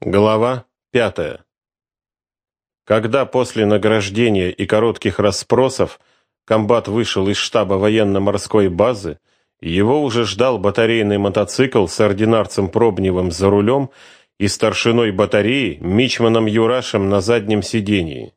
Глава пятая. Когда после награждения и коротких расспросов комбат вышел из штаба военно-морской базы, его уже ждал батарейный мотоцикл с ординарцем Пробневым за рулем и старшиной батареи Мичманом Юрашем на заднем сидении.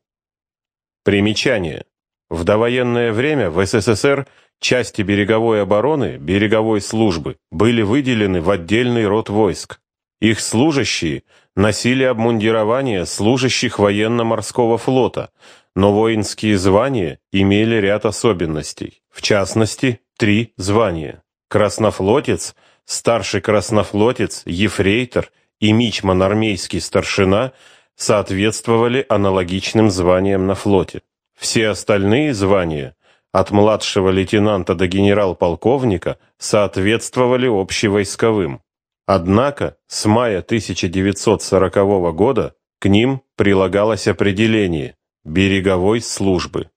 Примечание. В довоенное время в СССР части береговой обороны, береговой службы были выделены в отдельный род войск. Их служащие носили обмундирование служащих военно-морского флота, но воинские звания имели ряд особенностей. В частности, три звания. Краснофлотец, старший краснофлотец, ефрейтор и мичман армейский старшина соответствовали аналогичным званиям на флоте. Все остальные звания, от младшего лейтенанта до генерал-полковника, соответствовали общевойсковым. Однако с мая 1940 года к ним прилагалось определение береговой службы.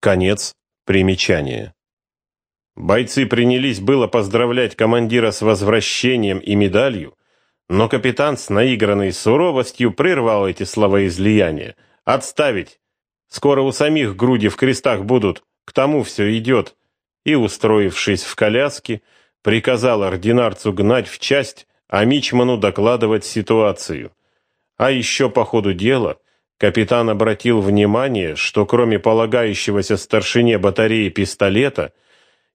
Конец примечания. Бойцы принялись было поздравлять командира с возвращением и медалью, но капитан с наигранной суровостью прервал эти слова излияния. «Отставить! Скоро у самих груди в крестах будут, к тому все идет». И, устроившись в коляске, приказал ординарцу гнать в часть, а мичману докладывать ситуацию. А еще по ходу дела капитан обратил внимание, что кроме полагающегося старшине батареи пистолета,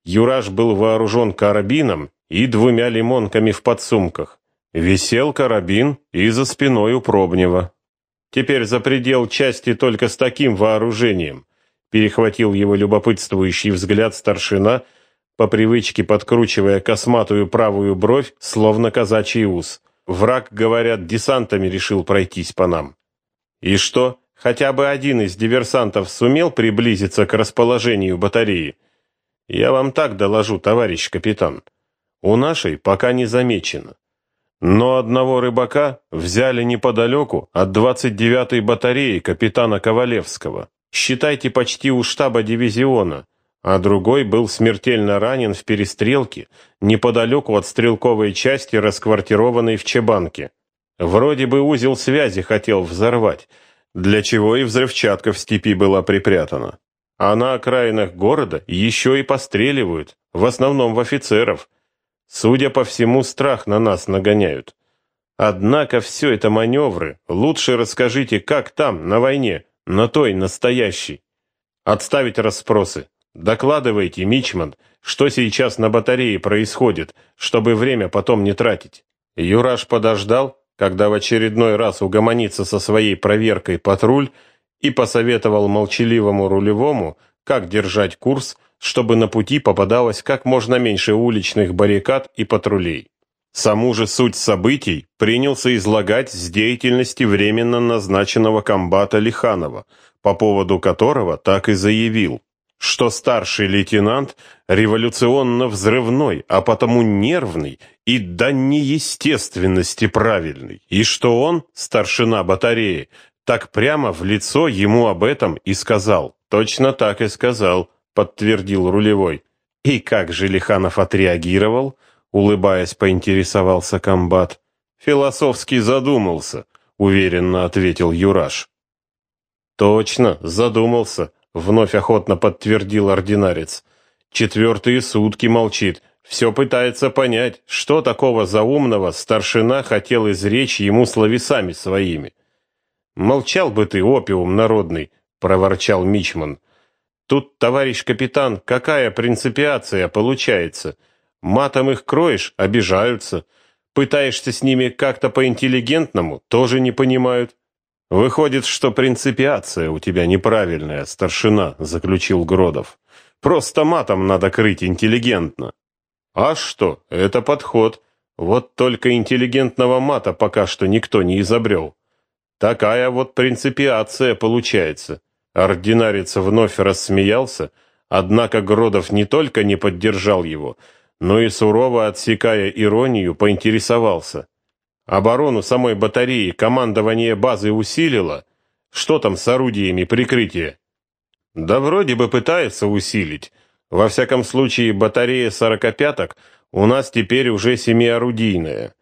Юраш был вооружен карабином и двумя лимонками в подсумках. Висел карабин и за спиной у Пробнева. Теперь за предел части только с таким вооружением, перехватил его любопытствующий взгляд старшина — по привычке подкручивая косматую правую бровь, словно казачий ус. Враг, говорят, десантами решил пройтись по нам. И что, хотя бы один из диверсантов сумел приблизиться к расположению батареи? Я вам так доложу, товарищ капитан. У нашей пока не замечено. Но одного рыбака взяли неподалеку от 29-й батареи капитана Ковалевского. Считайте почти у штаба дивизиона а другой был смертельно ранен в перестрелке неподалеку от стрелковой части, расквартированной в Чебанке. Вроде бы узел связи хотел взорвать, для чего и взрывчатка в степи была припрятана. А на окраинах города еще и постреливают, в основном в офицеров. Судя по всему, страх на нас нагоняют. Однако все это маневры. Лучше расскажите, как там, на войне, на той настоящей. Отставить расспросы. Докладывайте, Мичман, что сейчас на батарее происходит, чтобы время потом не тратить. Юраш подождал, когда в очередной раз угомонится со своей проверкой патруль и посоветовал молчаливому рулевому, как держать курс, чтобы на пути попадалось как можно меньше уличных баррикад и патрулей. Саму же суть событий принялся излагать с деятельности временно назначенного комбата Лиханова, по поводу которого так и заявил что старший лейтенант революционно взрывной, а потому нервный и до неестественности правильный, и что он, старшина батареи, так прямо в лицо ему об этом и сказал. Точно так и сказал, подтвердил рулевой. И как же Лиханов отреагировал? Улыбаясь, поинтересовался комбат. Философски задумался, уверенно ответил Юраш. Точно, задумался, вновь охотно подтвердил ординарец. Четвертые сутки молчит, все пытается понять, что такого заумного старшина хотел изречь ему словесами своими. Молчал бы ты, опиум народный, проворчал мичман. Тут, товарищ капитан, какая принципиация получается? Матом их кроешь, обижаются. Пытаешься с ними как-то по-интеллигентному, тоже не понимают. Выходит, что принципиация у тебя неправильная, старшина, заключил Гродов. Просто матом надо крыть интеллигентно. А что? Это подход. Вот только интеллигентного мата пока что никто не изобрел. Такая вот принципиация получается. Ординарец вновь рассмеялся, однако Гродов не только не поддержал его, но и сурово отсекая иронию, поинтересовался: Оборону самой батареи командование базы усилило. Что там с орудиями прикрытия? Да вроде бы пытается усилить. Во всяком случае, батарея сорокопяток у нас теперь уже семиорудийная.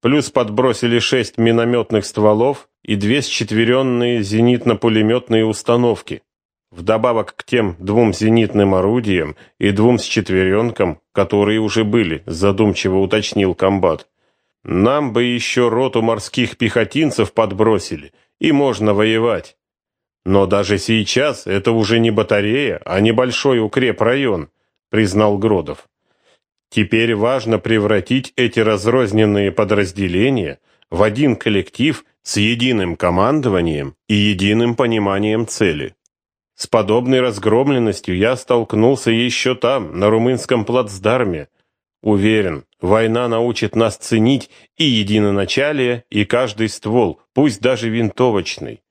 плюс подбросили шесть минометных стволов и две счетверенные зенитно-пулеметные установки. Вдобавок к тем двум зенитным орудиям и двум счетверенкам, которые уже были, задумчиво уточнил комбат. Нам бы еще роту морских пехотинцев подбросили, и можно воевать. Но даже сейчас это уже не батарея, а небольшой укрепрайон, признал Гродов. Теперь важно превратить эти разрозненные подразделения в один коллектив с единым командованием и единым пониманием цели. С подобной разгромленностью я столкнулся еще там, на румынском плацдарме. Уверен, война научит нас ценить и единоначалие, и каждый ствол, пусть даже винтовочный.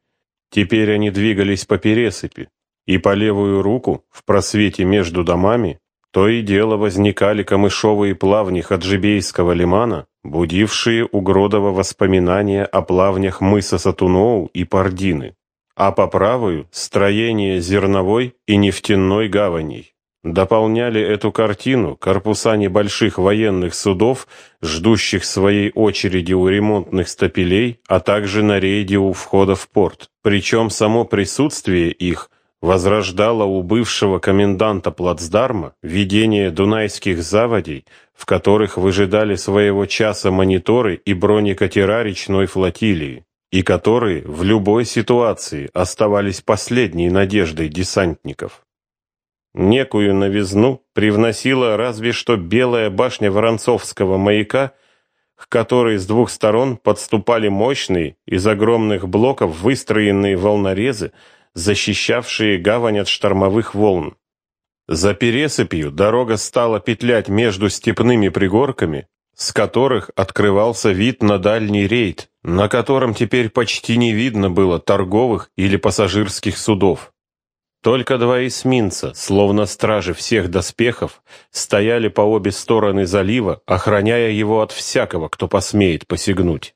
Теперь они двигались по пересыпи, и по левую руку, в просвете между домами, то и дело возникали камышовые плавни Хаджибейского лимана, будившие у Гродова воспоминания о плавнях мыса Сатуноу и Пардины, а по правую — строение зерновой и нефтяной гаваней. Дополняли эту картину корпуса небольших военных судов, ждущих своей очереди у ремонтных стапелей, а также на рейде у входа в порт. Причем само присутствие их возрождало у бывшего коменданта плацдарма видение дунайских заводей, в которых выжидали своего часа мониторы и бронекатера речной флотилии, и которые в любой ситуации оставались последней надеждой десантников. Некую новизну привносила разве что белая башня Воронцовского маяка, к которой с двух сторон подступали мощные из огромных блоков выстроенные волнорезы, защищавшие гавань от штормовых волн. За пересыпью дорога стала петлять между степными пригорками, с которых открывался вид на дальний рейд, на котором теперь почти не видно было торговых или пассажирских судов. Только два эсминца, словно стражи всех доспехов, стояли по обе стороны залива, охраняя его от всякого, кто посмеет посягнуть.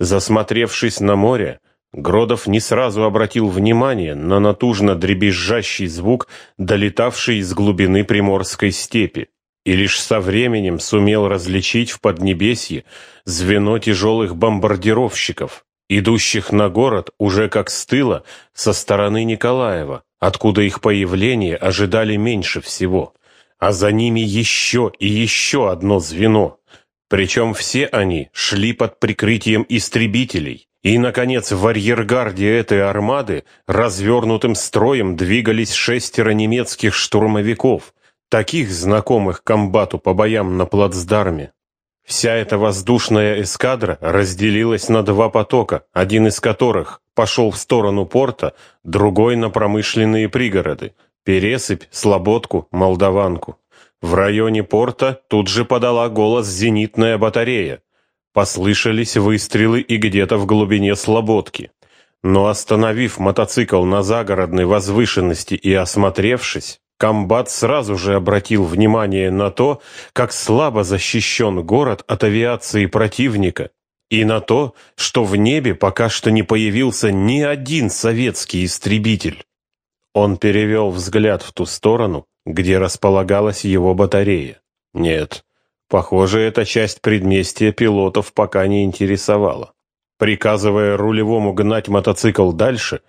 Засмотревшись на море, Гродов не сразу обратил внимание на натужно дребезжащий звук, долетавший из глубины приморской степи, и лишь со временем сумел различить в Поднебесье звено тяжелых бомбардировщиков, идущих на город уже как с тыла со стороны Николаева, откуда их появление ожидали меньше всего, а за ними еще и еще одно звено. Причем все они шли под прикрытием истребителей, и, наконец, в арьергарде этой армады развернутым строем двигались шестеро немецких штурмовиков, таких знакомых комбату по боям на плацдарме. Вся эта воздушная эскадра разделилась на два потока, один из которых пошел в сторону порта, другой на промышленные пригороды, Пересыпь, Слободку, Молдаванку. В районе порта тут же подала голос зенитная батарея. Послышались выстрелы и где-то в глубине Слободки. Но остановив мотоцикл на загородной возвышенности и осмотревшись, комбат сразу же обратил внимание на то, как слабо защищен город от авиации противника, и на то, что в небе пока что не появился ни один советский истребитель. Он перевел взгляд в ту сторону, где располагалась его батарея. Нет, похоже, эта часть предместья пилотов пока не интересовала. Приказывая рулевому гнать мотоцикл дальше,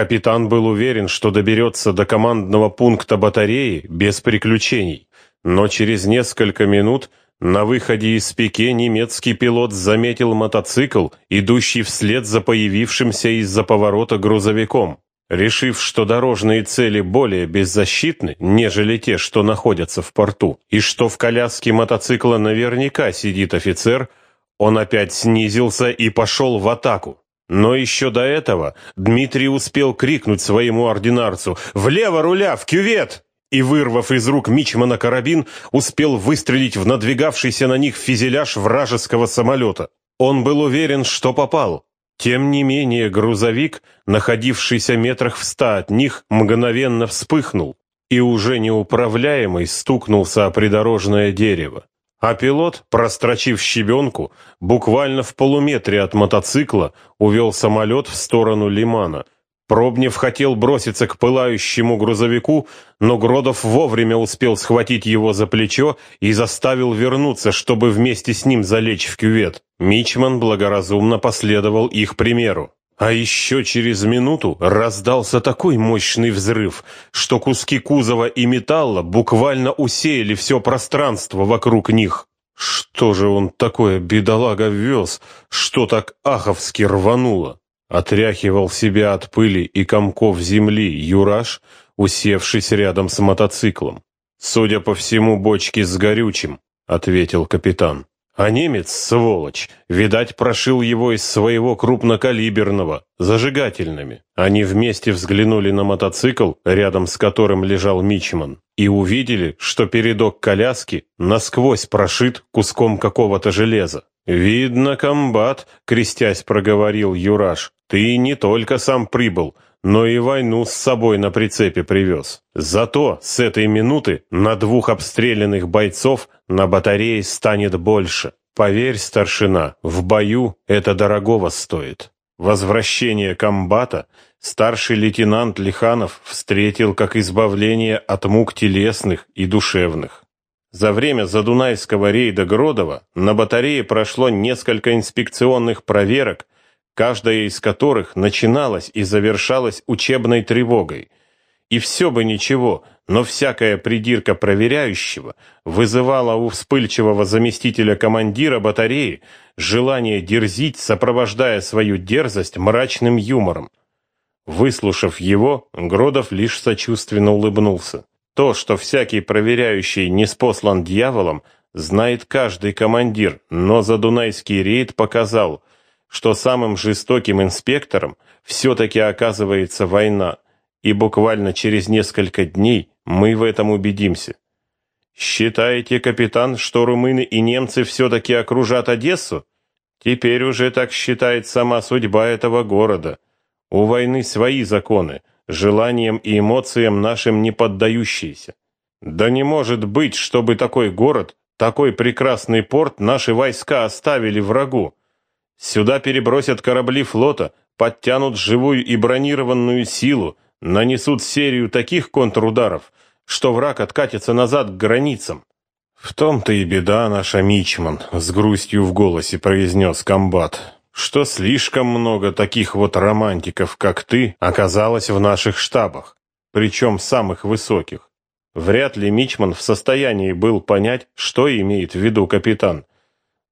капитан был уверен, что доберется до командного пункта батареи без приключений, но через несколько минут на выходе из пике немецкий пилот заметил мотоцикл, идущий вслед за появившимся из-за поворота грузовиком. Решив, что дорожные цели более беззащитны, нежели те, что находятся в порту, и что в коляске мотоцикла наверняка сидит офицер, он опять снизился и пошел в атаку. Но еще до этого Дмитрий успел крикнуть своему ординарцу «Влево руля, в кювет!» и, вырвав из рук Мичмана карабин, успел выстрелить в надвигавшийся на них фюзеляж вражеского самолета. Он был уверен, что попал. Тем не менее грузовик, находившийся метрах в ста от них, мгновенно вспыхнул и уже неуправляемый стукнулся о придорожное дерево. А пилот, прострочив щебенку, буквально в полуметре от мотоцикла увел самолет в сторону лимана – Пробнев хотел броситься к пылающему грузовику, но Гродов вовремя успел схватить его за плечо и заставил вернуться, чтобы вместе с ним залечь в кювет. Мичман благоразумно последовал их примеру. А еще через минуту раздался такой мощный взрыв, что куски кузова и металла буквально усеяли все пространство вокруг них. Что же он такое, бедолага, вез, что так аховски рвануло? Отряхивал себя от пыли и комков земли Юраш, усевшись рядом с мотоциклом. «Судя по всему, бочки с горючим», — ответил капитан. А немец, сволочь, видать, прошил его из своего крупнокалиберного, зажигательными. Они вместе взглянули на мотоцикл, рядом с которым лежал Мичман, и увидели, что передок коляски насквозь прошит куском какого-то железа. «Видно, комбат», — крестясь проговорил Юраш, — «ты не только сам прибыл, но и войну с собой на прицепе привез. Зато с этой минуты на двух обстрелянных бойцов на батарее станет больше. Поверь, старшина, в бою это дорогого стоит». Возвращение комбата старший лейтенант Лиханов встретил как избавление от мук телесных и душевных. За время задунайского рейда Гродова на батарее прошло несколько инспекционных проверок, каждая из которых начиналась и завершалась учебной тревогой. И все бы ничего, но всякая придирка проверяющего вызывала у вспыльчивого заместителя командира батареи желание дерзить, сопровождая свою дерзость мрачным юмором. Выслушав его, Гродов лишь сочувственно улыбнулся. То, что всякий проверяющий не спослан дьяволом, знает каждый командир, но задунайский рейд показал, что самым жестоким инспектором все-таки оказывается война, и буквально через несколько дней мы в этом убедимся. Считаете, капитан, что румыны и немцы все-таки окружат Одессу? Теперь уже так считает сама судьба этого города. У войны свои законы, желаниям и эмоциям нашим не поддающиеся. Да не может быть, чтобы такой город, такой прекрасный порт наши войска оставили врагу. Сюда перебросят корабли флота, подтянут живую и бронированную силу, нанесут серию таких контрударов, что враг откатится назад к границам. В том-то и беда наша, Мичман, с грустью в голосе произнес комбат что слишком много таких вот романтиков, как ты, оказалось в наших штабах, причем самых высоких. Вряд ли Мичман в состоянии был понять, что имеет в виду капитан.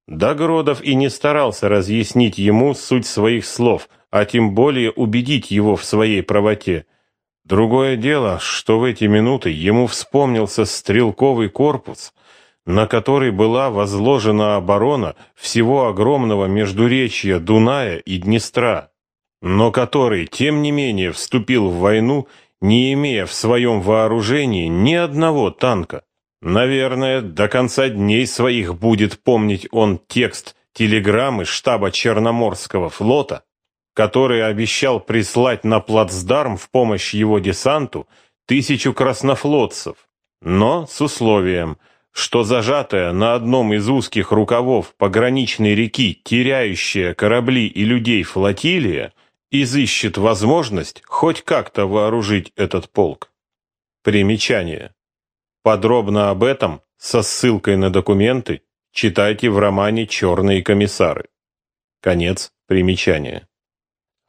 Дагродов и не старался разъяснить ему суть своих слов, а тем более убедить его в своей правоте. Другое дело, что в эти минуты ему вспомнился стрелковый корпус, на который была возложена оборона всего огромного междуречья Дуная и Днестра, но который, тем не менее, вступил в войну, не имея в своем вооружении ни одного танка. Наверное, до конца дней своих будет помнить он текст телеграммы штаба Черноморского флота, который обещал прислать на плацдарм в помощь его десанту тысячу краснофлотцев, но с условием – что зажатая на одном из узких рукавов пограничной реки, теряющая корабли и людей флотилия, изыщет возможность хоть как-то вооружить этот полк. Примечание. Подробно об этом, со ссылкой на документы, читайте в романе «Черные комиссары». Конец примечания.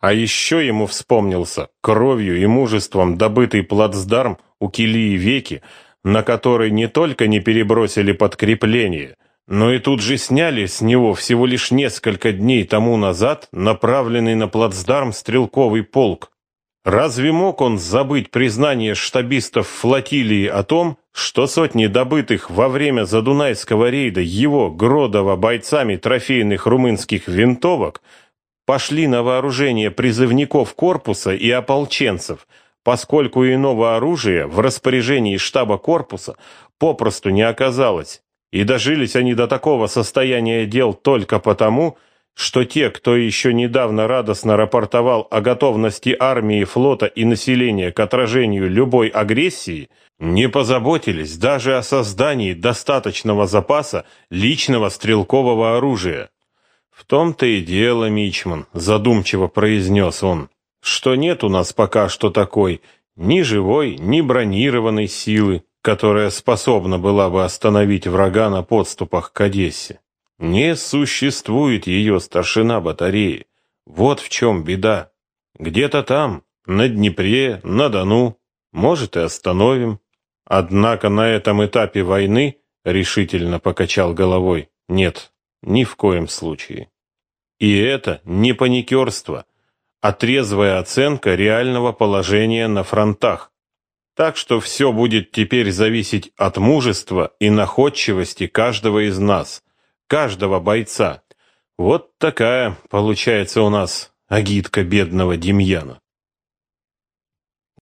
А еще ему вспомнился кровью и мужеством добытый плацдарм у Килии Веки, на который не только не перебросили подкрепление, но и тут же сняли с него всего лишь несколько дней тому назад направленный на плацдарм стрелковый полк. Разве мог он забыть признание штабистов флотилии о том, что сотни добытых во время Задунайского рейда его Гродова бойцами трофейных румынских винтовок пошли на вооружение призывников корпуса и ополченцев – поскольку иного оружия в распоряжении штаба корпуса попросту не оказалось, и дожились они до такого состояния дел только потому, что те, кто еще недавно радостно рапортовал о готовности армии, флота и населения к отражению любой агрессии, не позаботились даже о создании достаточного запаса личного стрелкового оружия. В том-то и дело, Мичман, задумчиво произнес он. что нет у нас пока что такой ни живой, ни бронированной силы, которая способна была бы остановить врага на подступах к Одессе. Не существует ее старшина батареи. Вот в чем беда. Где-то там, на Днепре, на Дону, может и остановим. Однако на этом этапе войны, решительно покачал головой, нет, ни в коем случае. И это не паникерство, а трезвая оценка реального положения на фронтах. Так что все будет теперь зависеть от мужества и находчивости каждого из нас, каждого бойца. Вот такая получается у нас агитка бедного Демьяна.